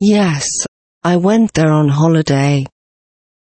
Yes, I went there on holiday.